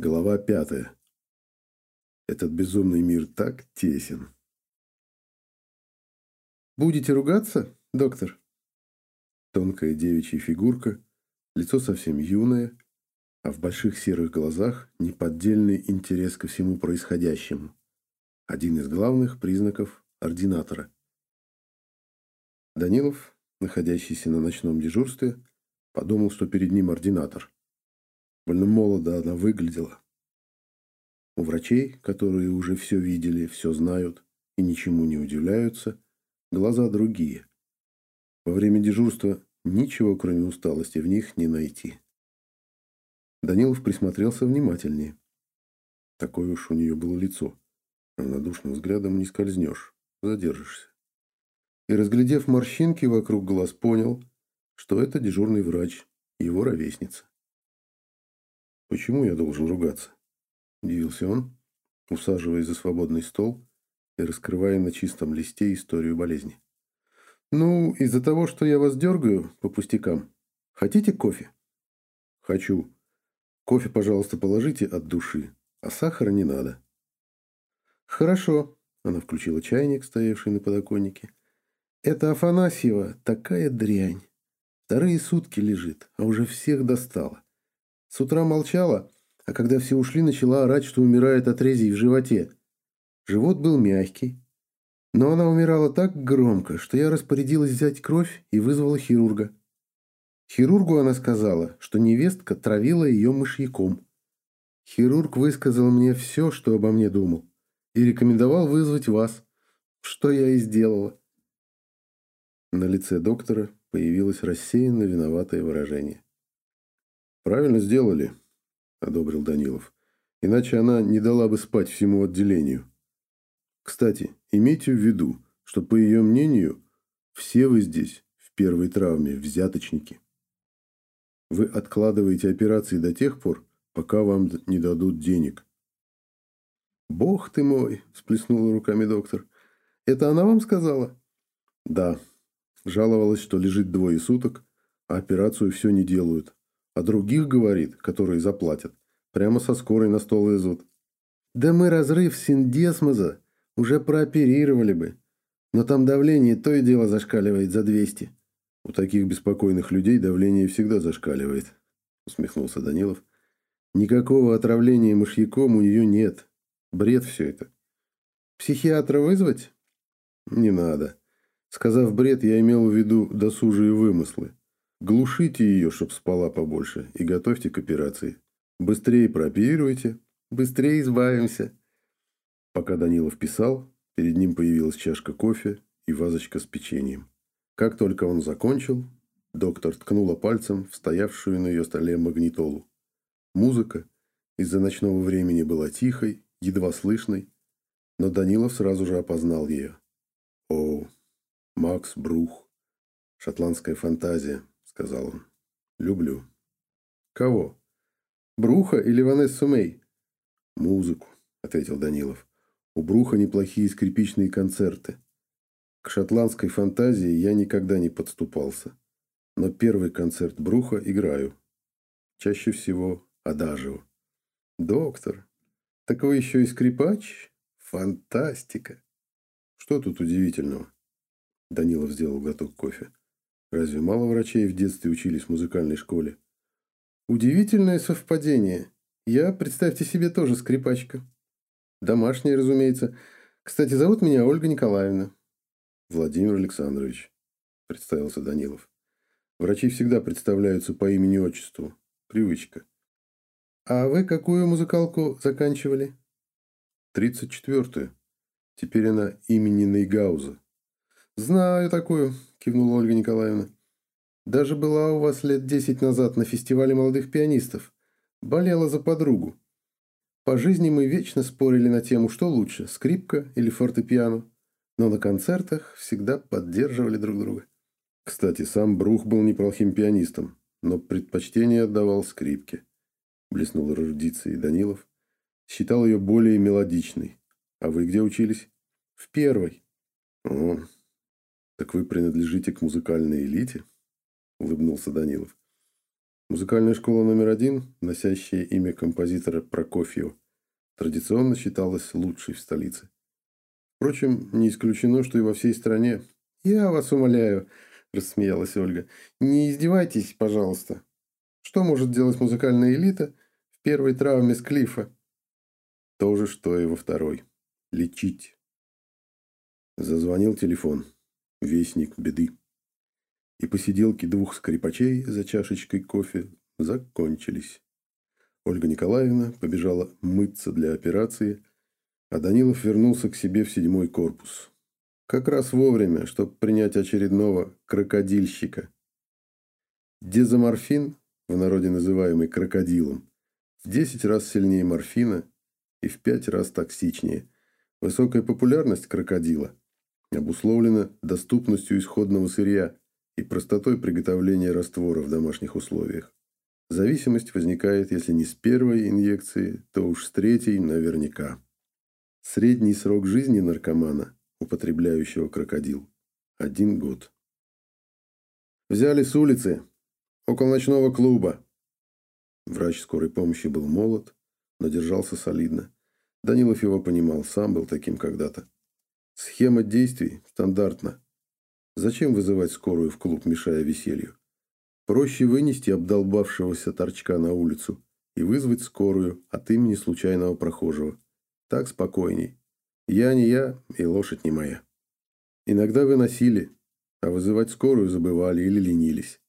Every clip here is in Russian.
Глава пятая. Этот безумный мир так тесен. «Будете ругаться, доктор?» Тонкая девичья фигурка, лицо совсем юное, а в больших серых глазах неподдельный интерес ко всему происходящему. Один из главных признаков ординатора. Данилов, находящийся на ночном дежурстве, подумал, что перед ним ординатор – Больно молодо она выглядела. У врачей, которые уже все видели, все знают и ничему не удивляются, глаза другие. Во время дежурства ничего, кроме усталости, в них не найти. Данилов присмотрелся внимательнее. Такое уж у нее было лицо. Равнодушным взглядом не скользнешь, задержишься. И, разглядев морщинки вокруг глаз, понял, что это дежурный врач, его ровесница. «Почему я должен ругаться?» – удивился он, усаживаясь за свободный стол и раскрывая на чистом листе историю болезни. «Ну, из-за того, что я вас дергаю по пустякам. Хотите кофе?» «Хочу. Кофе, пожалуйста, положите от души, а сахара не надо». «Хорошо», – она включила чайник, стоявший на подоконнике. «Это Афанасьева такая дрянь. Вторые сутки лежит, а уже всех достала. С утра молчала, а когда все ушли, начала орать, что умирает от резей в животе. Живот был мягкий. Но она умирала так громко, что я распорядилась взять кровь и вызвала хирурга. Хирургу она сказала, что невестка травила ее мышьяком. Хирург высказал мне все, что обо мне думал, и рекомендовал вызвать вас, что я и сделала. На лице доктора появилось рассеянно виноватое выражение. «Правильно сделали», – одобрил Данилов. «Иначе она не дала бы спать всему отделению. Кстати, имейте в виду, что, по ее мнению, все вы здесь в первой травме взяточники. Вы откладываете операции до тех пор, пока вам не дадут денег». «Бог ты мой!» – всплеснула руками доктор. «Это она вам сказала?» «Да. Жаловалась, что лежит двое суток, а операцию все не делают. А других, говорит, которые заплатят, прямо со скорой на стол везут. Да мы разрыв синдесмоза уже прооперировали бы. Но там давление то и дело зашкаливает за 200. У таких беспокойных людей давление всегда зашкаливает, усмехнулся Данилов. Никакого отравления мышьяком у нее нет. Бред все это. Психиатра вызвать? Не надо. Сказав бред, я имел в виду досужие вымыслы. Глушите ее, чтоб спала побольше, и готовьте к операции. Быстрее прооперируйте, быстрее избавимся. Пока Данилов писал, перед ним появилась чашка кофе и вазочка с печеньем. Как только он закончил, доктор ткнула пальцем в стоявшую на ее столе магнитолу. Музыка из-за ночного времени была тихой, едва слышной, но Данилов сразу же опознал ее. О, Макс Брух. Шотландская фантазия сказал он. «Люблю». «Кого? Бруха или Ванессу Мэй?» «Музыку», — ответил Данилов. «У Бруха неплохие скрипичные концерты. К шотландской фантазии я никогда не подступался. Но первый концерт Бруха играю. Чаще всего Адажио». «Доктор, так вы еще и скрипач? Фантастика!» «Что тут удивительного?» Данилов сделал глоток кофе. Разве мало врачей в детстве учились в музыкальной школе? Удивительное совпадение. Я, представьте себе, тоже скрипачка. Домашняя, разумеется. Кстати, зовут меня Ольга Николаевна. Владимир Александрович, представился Данилов. Врачи всегда представляются по имени-отчеству. Привычка. А вы какую музыкалку заканчивали? Тридцать четвертую. Теперь она имени Нейгауза. Знаю такую, кивнула Ольга Николаевна. Даже была у вас лет десять назад на фестивале молодых пианистов. Болела за подругу. По жизни мы вечно спорили на тему, что лучше, скрипка или фортепиано. Но на концертах всегда поддерживали друг друга. Кстати, сам Брух был неплохим пианистом, но предпочтение отдавал скрипке. Блеснул эрудицией Данилов. Считал ее более мелодичной. А вы где учились? В первой. О, «Так вы принадлежите к музыкальной элите?» – улыбнулся Данилов. Музыкальная школа номер один, носящая имя композитора Прокофьева, традиционно считалась лучшей в столице. Впрочем, не исключено, что и во всей стране. «Я вас умоляю», – рассмеялась Ольга, – «не издевайтесь, пожалуйста. Что может делать музыкальная элита в первой травме с Клифа?» То же, что и во второй. Лечить. Зазвонил телефон. Вестник беды. И посиделки двух скрипачей за чашечкой кофе закончились. Ольга Николаевна побежала мыться для операции, а Данилов вернулся к себе в седьмой корпус. Как раз вовремя, чтобы принять очередного крокодильщика. Дезоморфин, в народе называемый крокодилом, в 10 раз сильнее морфина и в 5 раз токсичнее. Высокая популярность крокодила обусловлена доступностью исходного сырья и простотой приготовления раствора в домашних условиях. Зависимость возникает, если не с первой инъекции, то уж с третьей наверняка. Средний срок жизни наркомана, употребляющего крокодил – один год. Взяли с улицы, около ночного клуба. Врач скорой помощи был молод, но держался солидно. Данилов его понимал, сам был таким когда-то. Схема действий стандартна. Зачем вызывать скорую в клуб, мешая веселью? Проще вынести обдолбавшегося торчка на улицу и вызвать скорую от имени случайного прохожего. Так спокойней. Я не я, и лошадь не моя. Иногда выносили, а вызывать скорую забывали или ленились.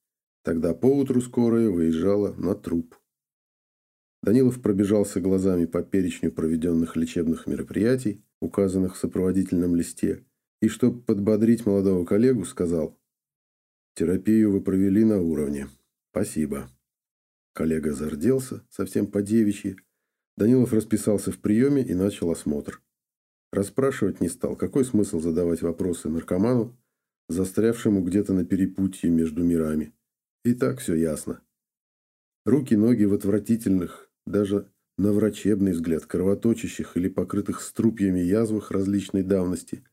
Тогда поутру скорая выезжала на труп. Данилов пробежался глазами по перечню проведенных лечебных мероприятий, указанных в сопроводительном листе, и, чтобы подбодрить молодого коллегу, сказал «Терапию вы провели на уровне. Спасибо». Коллега зарделся, совсем по-девичьи. Данилов расписался в приеме и начал осмотр. Расспрашивать не стал. Какой смысл задавать вопросы наркоману, застрявшему где-то на перепутье между мирами? И так все ясно. Руки-ноги в отвратительных, даже на врачебный взгляд, кровоточащих или покрытых струпьями язвах различной давности.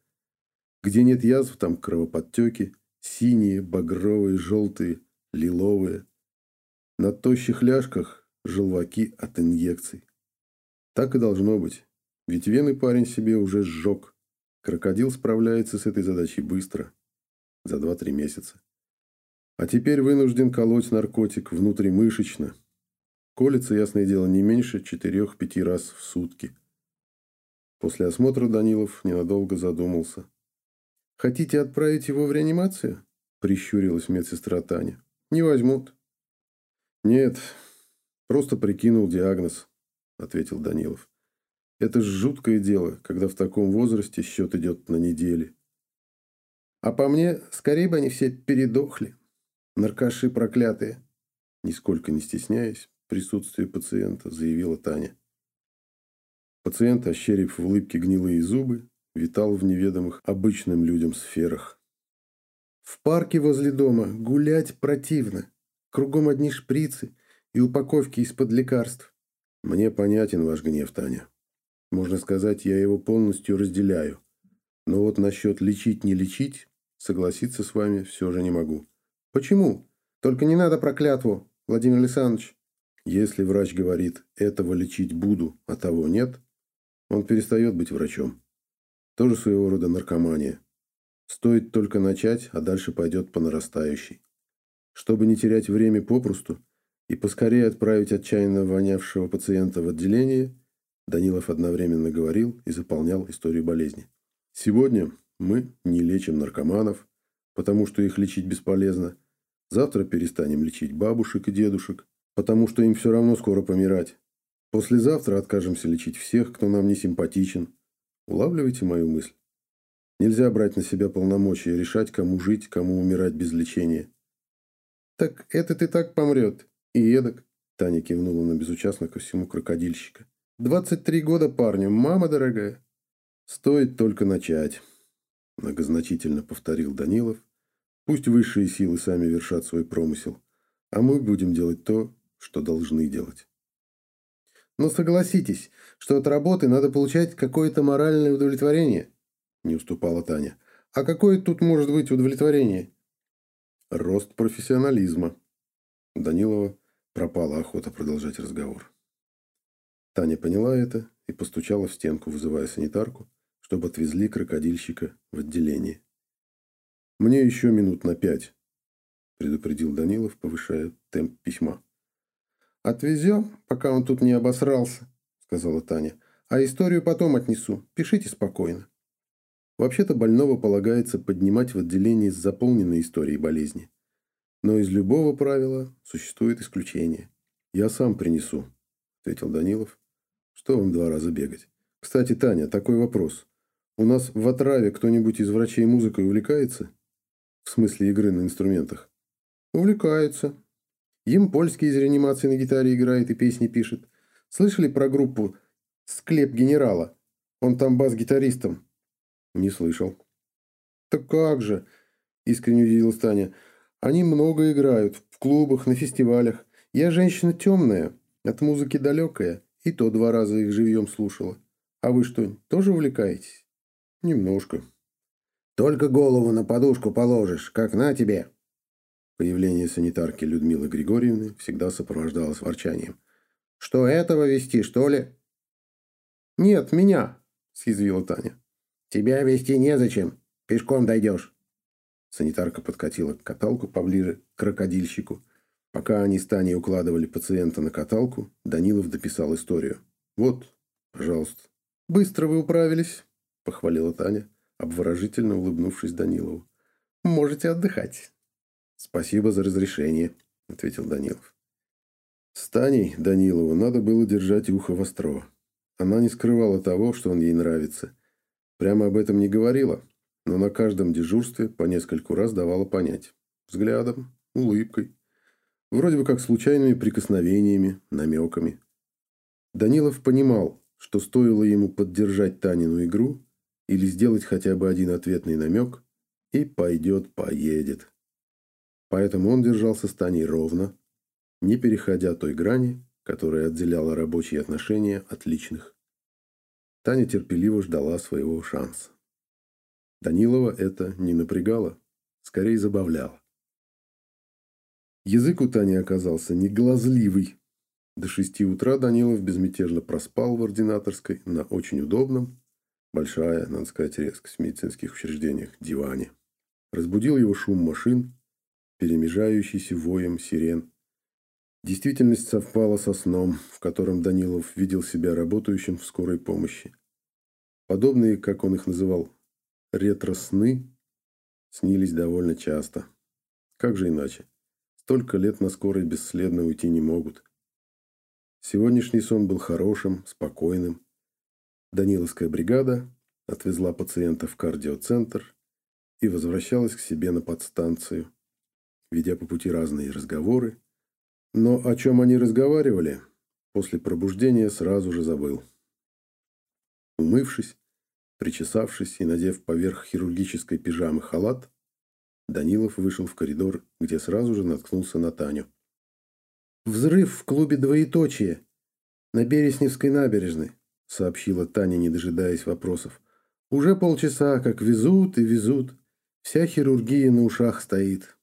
Где нет язв, там кровоподтеки, синие, багровые, желтые, лиловые. На тощих ляжках желваки от инъекций. Так и должно быть, ведь вены парень себе уже сжег. Крокодил справляется с этой задачей быстро, за 2-3 месяца. А теперь вынужден колоть наркотик внутримышечно, Колется, ясное дело, не меньше четырех-пяти раз в сутки. После осмотра Данилов ненадолго задумался. «Хотите отправить его в реанимацию?» – прищурилась медсестра Таня. «Не возьмут». «Нет, просто прикинул диагноз», – ответил Данилов. «Это ж жуткое дело, когда в таком возрасте счет идет на недели». «А по мне, скорее бы они все передохли. Наркаши проклятые». Нисколько не стесняясь, присутствии пациента, заявила Таня. Пациент, ощерив в улыбке гнилые зубы, витал в неведомых обычным людям сферах. В парке возле дома гулять противно. Кругом одни шприцы и упаковки из-под лекарств. Мне понятен ваш гнев, Таня. Можно сказать, я его полностью разделяю. Но вот насчет лечить-не лечить, согласиться с вами все же не могу. Почему? Только не надо проклятву, Владимир Александрович. Если врач говорит «этого лечить буду, а того нет», он перестает быть врачом. Тоже своего рода наркомания. Стоит только начать, а дальше пойдет по нарастающей. Чтобы не терять время попросту и поскорее отправить отчаянно вонявшего пациента в отделение, Данилов одновременно говорил и заполнял историю болезни. Сегодня мы не лечим наркоманов, потому что их лечить бесполезно. Завтра перестанем лечить бабушек и дедушек, потому что им все равно скоро помирать. Послезавтра откажемся лечить всех, кто нам не симпатичен. Улавливайте мою мысль. Нельзя брать на себя полномочия решать, кому жить, кому умирать без лечения. Так этот и так помрет. И эдак. Таня кивнула на безучастно ко всему крокодильщика. Двадцать три года парню, мама дорогая. Стоит только начать. Многозначительно повторил Данилов. Пусть высшие силы сами вершат свой промысел. А мы будем делать то, что должны делать. Но согласитесь, что от работы надо получать какое-то моральное удовлетворение, не уступала Таня. А какое тут может быть удовлетворение? Рост профессионализма. Данилова Пропала охота продолжать разговор. Таня поняла это и постучала в стенку, вызывая санитарку, чтобы отвезли крокодильщика в отделение. «Мне еще минут на пять», – предупредил Данилов, повышая темп письма. «Отвезем, пока он тут не обосрался», – сказала Таня. «А историю потом отнесу. Пишите спокойно». Вообще-то больного полагается поднимать в отделении с заполненной историей болезни. Но из любого правила существует исключение. «Я сам принесу», – ответил Данилов. «Что вам два раза бегать? Кстати, Таня, такой вопрос. У нас в отраве кто-нибудь из врачей музыкой увлекается? В смысле игры на инструментах?» «Увлекается», им польский из реанимации на гитаре играет и песни пишет. Слышали про группу «Склеп генерала»? Он там бас-гитаристом. Не слышал. Так как же, искренне удивилась Таня. Они много играют, в клубах, на фестивалях. Я женщина темная, от музыки далекая, и то два раза их живьем слушала. А вы что, тоже увлекаетесь? Немножко. Только голову на подушку положишь, как на тебе. Появление санитарки Людмилы Григорьевны всегда сопровождалось ворчанием. «Что этого вести, что ли?» «Нет, меня», — съязвила Таня. «Тебя вести незачем. Пешком дойдешь». Санитарка подкатила каталку поближе к крокодильщику. Пока они с Таней укладывали пациента на каталку, Данилов дописал историю. «Вот, пожалуйста». «Быстро вы управились», — похвалила Таня, обворожительно улыбнувшись Данилову. «Можете отдыхать». «Спасибо за разрешение», — ответил Данилов. С Таней Данилову надо было держать ухо востро. Она не скрывала того, что он ей нравится. Прямо об этом не говорила, но на каждом дежурстве по нескольку раз давала понять. Взглядом, улыбкой. Вроде бы как случайными прикосновениями, намеками. Данилов понимал, что стоило ему поддержать Танину игру или сделать хотя бы один ответный намек, и пойдет-поедет. Поэтому он держался с Таней ровно, не переходя той грани, которая отделяла рабочие отношения от личных. Таня терпеливо ждала своего шанса. Данилова это не напрягало, скорее забавляло. Язык у Тани оказался не глазливый. До шести утра Данилов безмятежно проспал в ординаторской на очень удобном, большая, надо сказать, резкость в медицинских учреждениях, диване. Разбудил его шум машин, перемежающийся воем сирен. Действительность совпала со сном, в котором Данилов видел себя работающим в скорой помощи. Подобные, как он их называл, ретро-сны, снились довольно часто. Как же иначе? Столько лет на скорой бесследно уйти не могут. Сегодняшний сон был хорошим, спокойным. Даниловская бригада отвезла пациента в кардиоцентр и возвращалась к себе на подстанцию ведя по пути разные разговоры. Но о чем они разговаривали, после пробуждения сразу же забыл. Умывшись, причесавшись и надев поверх хирургической пижамы халат, Данилов вышел в коридор, где сразу же наткнулся на Таню. «Взрыв в клубе «Двоеточие» на Бересневской набережной», сообщила Таня, не дожидаясь вопросов. «Уже полчаса, как везут и везут. Вся хирургия на ушах стоит.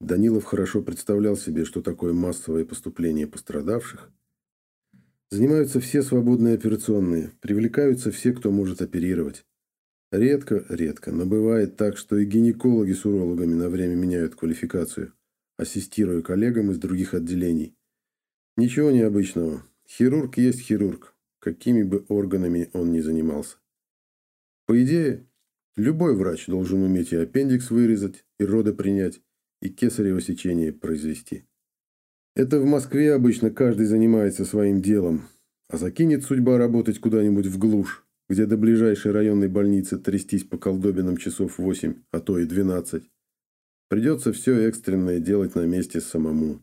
Данилов хорошо представлял себе, что такое массовое поступление пострадавших. Занимаются все свободные операционные, привлекаются все, кто может оперировать. Редко, редко, но бывает так, что и гинекологи с урологами на время меняют квалификацию, ассистируя коллегам из других отделений. Ничего необычного. Хирург есть хирург, какими бы органами он ни занимался. По идее, любой врач должен уметь и аппендикс вырезать, и роды принять, и кесарево сечение произвести. Это в Москве обычно каждый занимается своим делом, а закинет судьба работать куда-нибудь в глушь, где до ближайшей районной больницы трястись по колдобинам часов 8, а то и 12. Придется все экстренное делать на месте самому.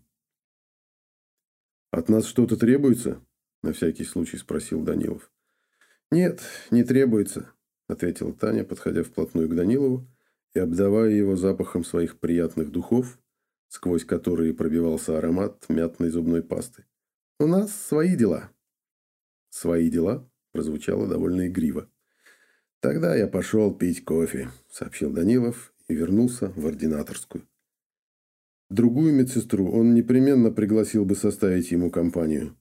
«От нас что-то требуется?» – на всякий случай спросил Данилов. «Нет, не требуется», – ответила Таня, подходя вплотную к Данилову и обдавая его запахом своих приятных духов, сквозь которые пробивался аромат мятной зубной пасты. «У нас свои дела». «Свои дела?» – прозвучало довольно игриво. «Тогда я пошел пить кофе», – сообщил Данилов и вернулся в ординаторскую. Другую медсестру он непременно пригласил бы составить ему компанию.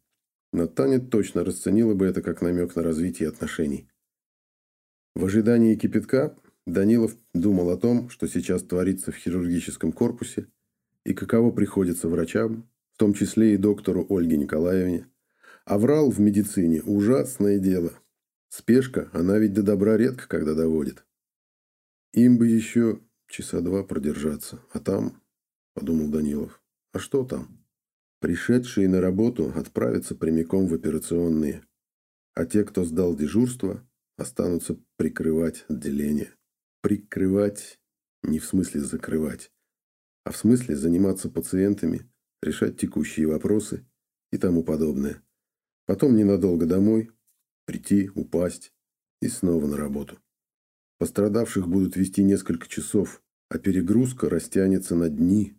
Но Таня точно расценила бы это как намек на развитие отношений. В ожидании кипятка Данилов думал о том, что сейчас творится в хирургическом корпусе, и каково приходится врачам, в том числе и доктору Ольге Николаевне. А врал в медицине – ужасное дело. Спешка, она ведь до добра редко когда доводит. Им бы еще часа два продержаться, а там – подумал Данилов. «А что там?» Пришедшие на работу отправятся прямиком в операционные, а те, кто сдал дежурство, останутся прикрывать отделение. Прикрывать не в смысле закрывать, а в смысле заниматься пациентами, решать текущие вопросы и тому подобное. Потом ненадолго домой, прийти, упасть и снова на работу. Пострадавших будут вести несколько часов, а перегрузка растянется на дни,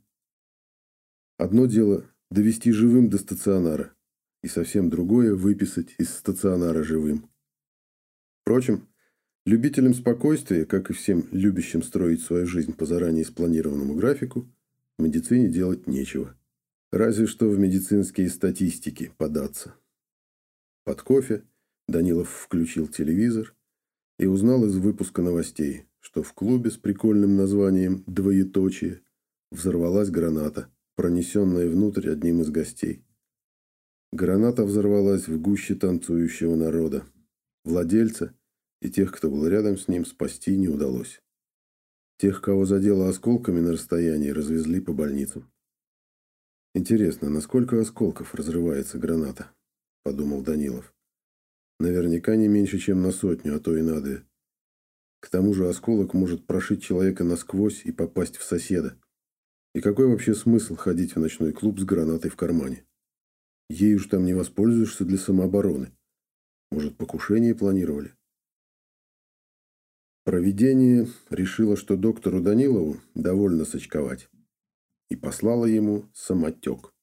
Одно дело довести живым до стационара, и совсем другое выписать из стационара живым. Впрочем, любителям спокойствия, как и всем любящим строить свою жизнь по заранее спланированному графику, в медицине делать нечего. Разве что в медицинские статистики податься. Под кофе Данилов включил телевизор и узнал из выпуска новостей, что в клубе с прикольным названием «Двоеточие» взорвалась граната пронесенная внутрь одним из гостей. Граната взорвалась в гуще танцующего народа. Владельца и тех, кто был рядом с ним, спасти не удалось. Тех, кого задело осколками на расстоянии, развезли по больницам. «Интересно, насколько осколков разрывается граната?» – подумал Данилов. «Наверняка не меньше, чем на сотню, а то и на две. К тому же осколок может прошить человека насквозь и попасть в соседа. И какой вообще смысл ходить в ночной клуб с гранатой в кармане? Ей уж там не воспользуешься для самообороны. Может, покушение планировали? Провидение решило, что доктору Данилову довольно сочковать. И послало ему самотек.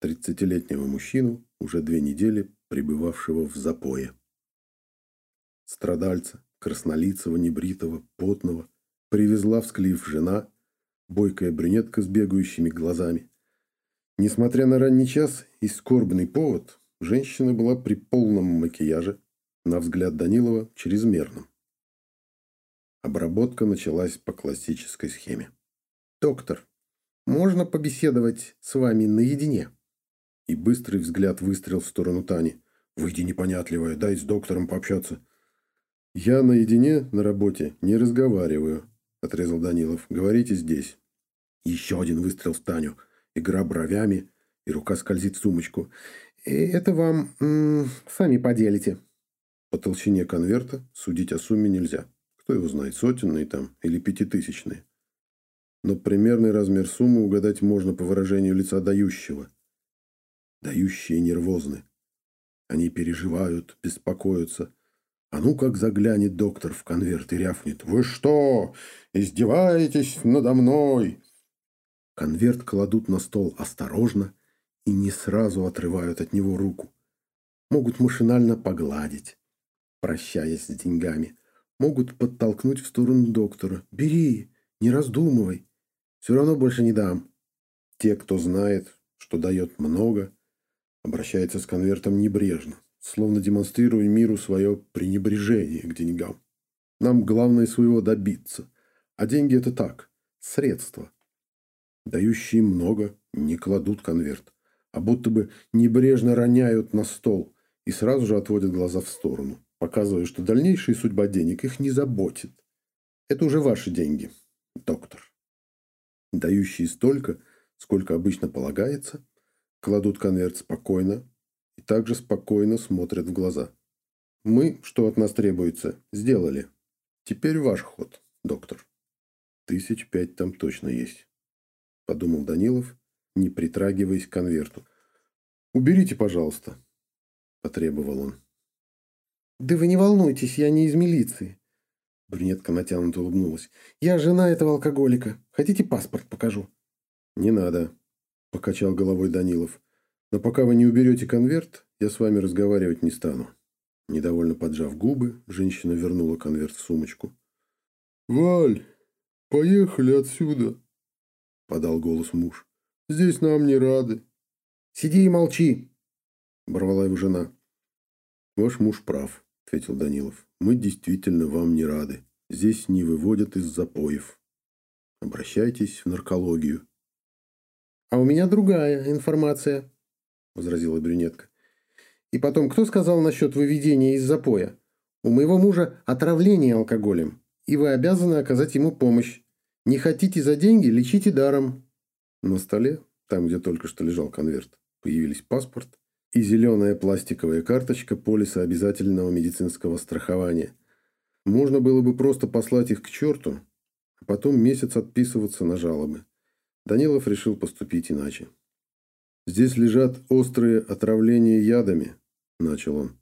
Тридцатилетнего мужчину, уже две недели пребывавшего в запое. Страдальца, краснолицего, небритого, потного, привезла всклив жена – бойкая брюнетка с бегающими глазами. Несмотря на ранний час и скорбный повод, женщина была при полном макияже, на взгляд Данилова чрезмерным. Обработка началась по классической схеме. «Доктор, можно побеседовать с вами наедине?» И быстрый взгляд выстрел в сторону Тани. «Выйди непонятливая, дай с доктором пообщаться». «Я наедине на работе не разговариваю», – отрезал Данилов. «Говорите здесь». Еще один выстрел в Таню. Игра бровями, и рука скользит в сумочку. «Это вам сами поделите». По толщине конверта судить о сумме нельзя. Кто его знает, сотенные там или пятитысячные. Но примерный размер суммы угадать можно по выражению лица дающего. Дающие нервозны. Они переживают, беспокоятся. А ну как заглянет доктор в конверт и рявкнет. «Вы что, издеваетесь надо мной?» Конверт кладут на стол осторожно и не сразу отрывают от него руку. Могут машинально погладить, прощаясь с деньгами. Могут подтолкнуть в сторону доктора. «Бери, не раздумывай. Все равно больше не дам». Те, кто знает, что дает много, обращается с конвертом небрежно, словно демонстрируя миру свое пренебрежение к деньгам. Нам главное своего добиться. А деньги это так, средство. Дающие много не кладут конверт, а будто бы небрежно роняют на стол и сразу же отводят глаза в сторону, показывая, что дальнейшая судьба денег их не заботит. Это уже ваши деньги, доктор. Дающие столько, сколько обычно полагается, кладут конверт спокойно и также спокойно смотрят в глаза. Мы, что от нас требуется, сделали. Теперь ваш ход, доктор. Тысяч пять там точно есть подумал Данилов, не притрагиваясь к конверту. «Уберите, пожалуйста», – потребовал он. «Да вы не волнуйтесь, я не из милиции». Брюнетка натянуто улыбнулась. «Я жена этого алкоголика. Хотите паспорт покажу?» «Не надо», – покачал головой Данилов. «Но пока вы не уберете конверт, я с вами разговаривать не стану». Недовольно поджав губы, женщина вернула конверт в сумочку. «Валь, поехали отсюда!» подал голос муж. Здесь нам не рады. Сиди и молчи, оборвала его жена. Ваш муж прав, ответил Данилов. Мы действительно вам не рады. Здесь не выводят из запоев. Обращайтесь в наркологию. А у меня другая информация, возразила брюнетка. И потом, кто сказал насчет выведения из запоя? У моего мужа отравление алкоголем, и вы обязаны оказать ему помощь. Не хотите за деньги, лечите даром. На столе, там, где только что лежал конверт, появились паспорт и зеленая пластиковая карточка полиса обязательного медицинского страхования. Можно было бы просто послать их к черту, а потом месяц отписываться на жалобы. Данилов решил поступить иначе. «Здесь лежат острые отравления ядами», – начал он.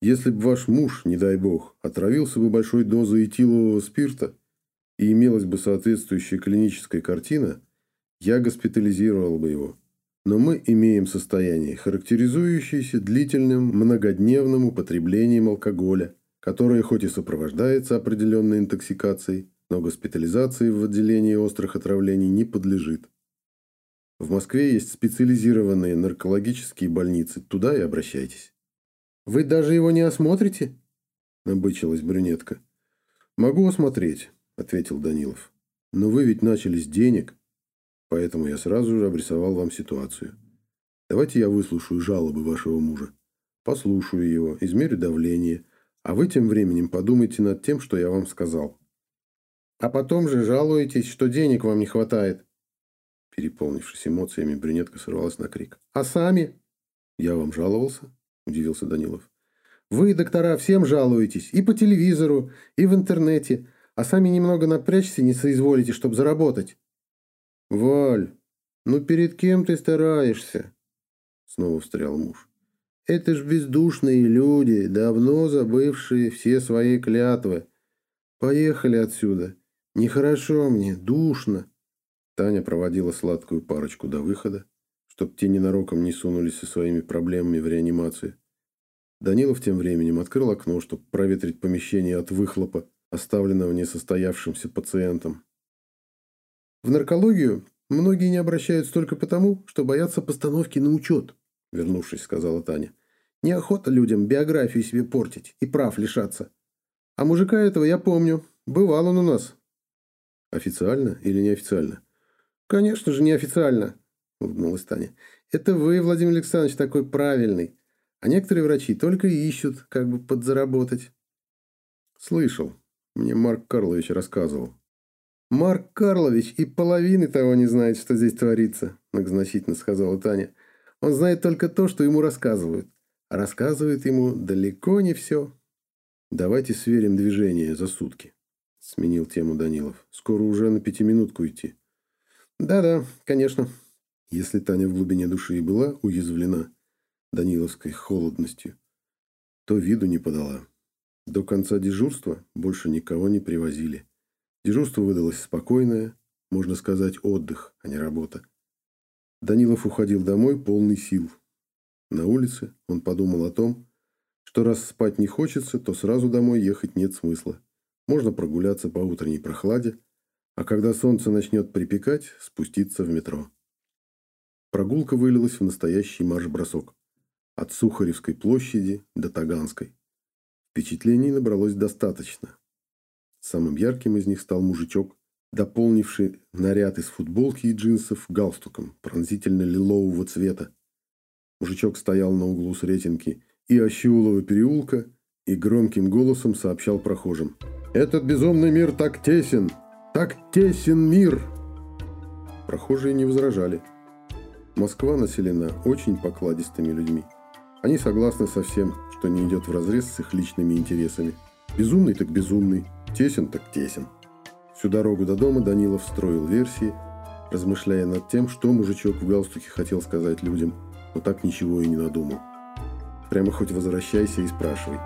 «Если бы ваш муж, не дай бог, отравился бы большой дозой этилового спирта и имелась бы соответствующая клиническая картина, я госпитализировал бы его. Но мы имеем состояние, характеризующееся длительным многодневным употреблением алкоголя, которое хоть и сопровождается определенной интоксикацией, но госпитализации в отделении острых отравлений не подлежит. В Москве есть специализированные наркологические больницы, туда и обращайтесь. «Вы даже его не осмотрите?» – набычилась брюнетка. «Могу осмотреть», – ответил Данилов. «Но вы ведь начали с денег, поэтому я сразу же обрисовал вам ситуацию. Давайте я выслушаю жалобы вашего мужа. Послушаю его, измерю давление, а вы тем временем подумайте над тем, что я вам сказал. А потом же жалуетесь, что денег вам не хватает. Переполнившись эмоциями, брюнетка сорвалась на крик. А сами? Я вам жаловался? Удивился Данилов. Вы, доктора, всем жалуетесь. И по телевизору, и в интернете. А сами немного напрячься не соизволите, чтобы заработать. «Валь, ну перед кем ты стараешься?» Снова встрял муж. «Это ж бездушные люди, давно забывшие все свои клятвы. Поехали отсюда. Нехорошо мне, душно». Таня проводила сладкую парочку до выхода, чтоб те ненароком не сунулись со своими проблемами в реанимацию. Данилов тем временем открыл окно, чтобы проветрить помещение от выхлопа, оставленного несостоявшимся пациентом. В наркологию многие не обращаются только потому, что боятся постановки на учет, вернувшись, сказала Таня. Неохота людям биографию себе портить и прав лишаться. А мужика этого я помню. Бывал он у нас. Официально или неофициально? Конечно же, неофициально, улыбнулась Таня. Это вы, Владимир Александрович, такой правильный. А некоторые врачи только и ищут, как бы подзаработать. Слышал. Мне Марк Карлович рассказывал. «Марк Карлович и половины того не знает, что здесь творится», – многозначительно сказала Таня. «Он знает только то, что ему рассказывают. А рассказывают ему далеко не все». «Давайте сверим движение за сутки», – сменил тему Данилов. «Скоро уже на пятиминутку идти». «Да-да, конечно». Если Таня в глубине души и была уязвлена Даниловской холодностью, то виду не подала. До конца дежурства больше никого не привозили. Дежурство выдалось спокойное, можно сказать, отдых, а не работа. Данилов уходил домой полный сил. На улице он подумал о том, что раз спать не хочется, то сразу домой ехать нет смысла. Можно прогуляться по утренней прохладе, а когда солнце начнет припекать, спуститься в метро. Прогулка вылилась в настоящий марш-бросок. От Сухаревской площади до Таганской. Впечатлений набралось достаточно. Самым ярким из них стал мужичок, дополнивший наряд из футболки и джинсов галстуком пронзительно-лилового цвета. Мужичок стоял на углу Сретенки и Ощеулова переулка и громким голосом сообщал прохожим. «Этот безумный мир так тесен! Так тесен мир!» Прохожие не возражали. Москва населена очень покладистыми людьми. Они согласны со всем, что не идет вразрез с их личными интересами. Безумный так безумный, Тесен так тесен. Всю дорогу до дома Данилов строил версии, размышляя над тем, что мужичок в галстуке хотел сказать людям, но так ничего и не надумал. Прямо хоть возвращайся и спрашивай.